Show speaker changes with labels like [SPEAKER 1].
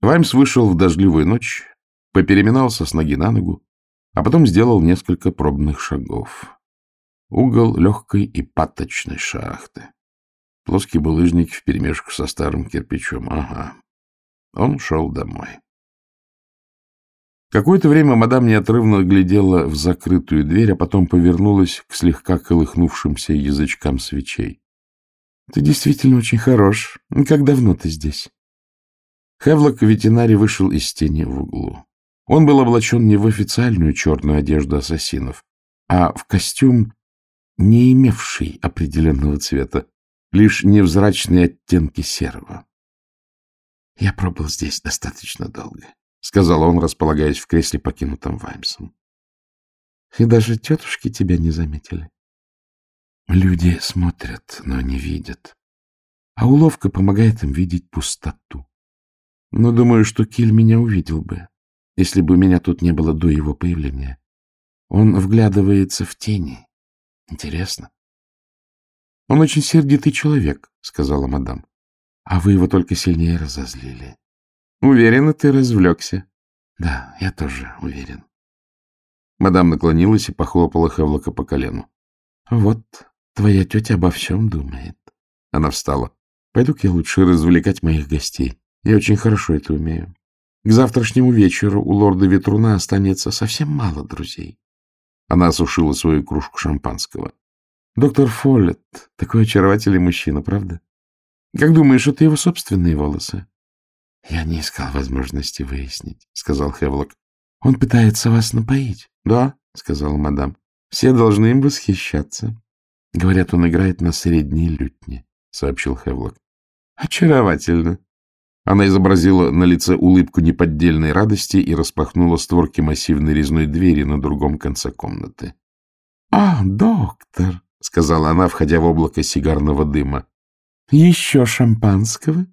[SPEAKER 1] Ваймс вышел в дождливую ночь, попереминался с ноги на ногу, а потом сделал несколько пробных шагов. Угол легкой и паточной шахты. Плоский булыжник вперемешку со старым кирпичом. Ага. Он шел домой. Какое-то время мадам неотрывно глядела в закрытую дверь, а потом повернулась к слегка колыхнувшимся язычкам свечей. — Ты действительно очень хорош. Как давно ты здесь? Хевлок ветеринарий вышел из тени в углу. Он был облачен не в официальную черную одежду ассасинов, а в костюм, не имевший определенного цвета, лишь невзрачные оттенки серого. — Я пробыл здесь достаточно долго, — сказал он, располагаясь в кресле, покинутом Ваймсом. — И даже тетушки тебя не заметили. Люди смотрят, но не видят. А уловка помогает им видеть пустоту. Но думаю, что Киль меня увидел бы, если бы меня тут не было до его появления. Он вглядывается в тени. Интересно. — Он очень сердитый человек, — сказала мадам. — А вы его только сильнее разозлили. — Уверена, ты развлекся. — Да, я тоже уверен. Мадам наклонилась и похлопала Хевлока по колену. — Вот, твоя тетя обо всем думает. Она встала. — Пойду-ка я лучше развлекать моих гостей. Я очень хорошо это умею. К завтрашнему вечеру у лорда Ветруна останется совсем мало друзей. Она осушила свою кружку шампанского. Доктор Фоллет — такой очаровательный мужчина, правда? Как думаешь, это его собственные волосы? — Я не искал возможности выяснить, — сказал Хевлок. — Он пытается вас напоить. — Да, — сказала мадам. — Все должны им восхищаться. — Говорят, он играет на средней лютне, — сообщил Хевлок. — Очаровательно, она изобразила на лице улыбку неподдельной радости и распахнула створки массивной резной двери на другом конце комнаты. — А, доктор, — сказала она, входя в облако сигарного дыма. — Еще шампанского?